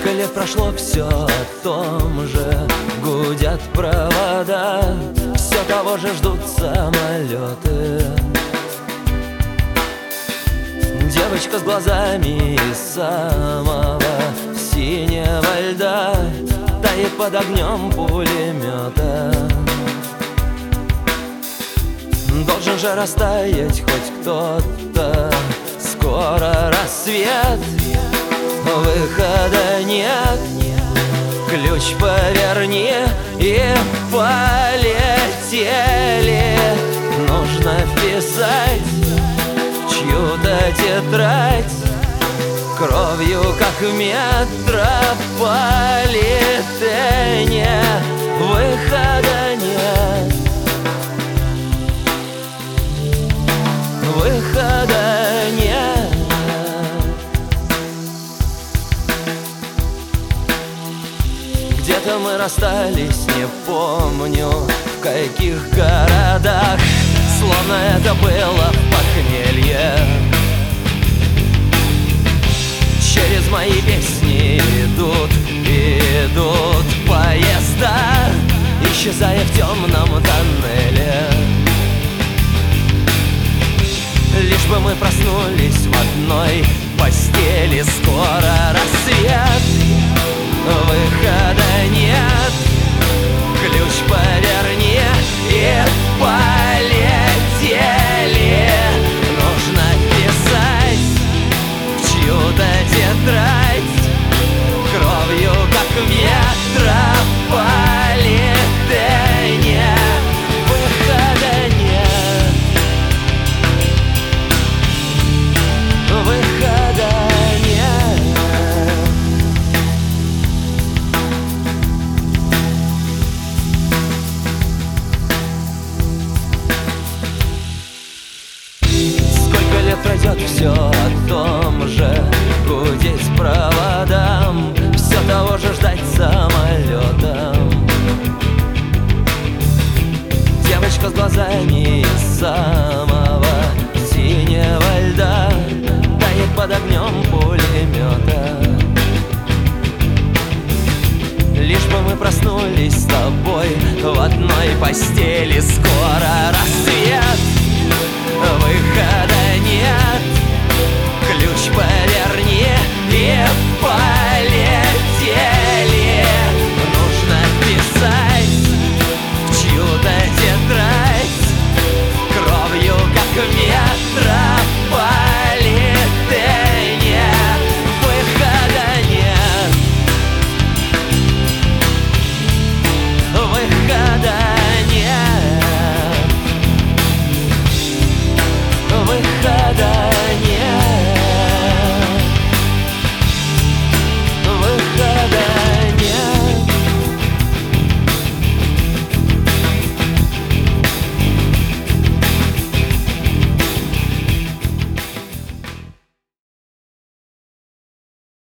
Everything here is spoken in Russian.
Сколько лет прошло, все о том же. Гудят провода Все того же ждут самолеты Девочка с глазами из самого синего льда Тает под огнем пулемета Должен же растаять хоть кто-то. Скоро рассвет Выхода нет. Ключ поверни и полетели. Нужно вписать в чью-то тетрадь Кровью, как в Где-то мы расстались, не помню В каких городах. Словно это было похмелье. Через мои песни идут, идут поезда. Исчезая в темном тоннеле Кровью, как в метрополитене Выхода нет. Выхода нет. Сколько лет пройдет все о под огнем пулемета. Лишь бы мы проснулись с тобой В одной постели. Скоро рассвет Выхода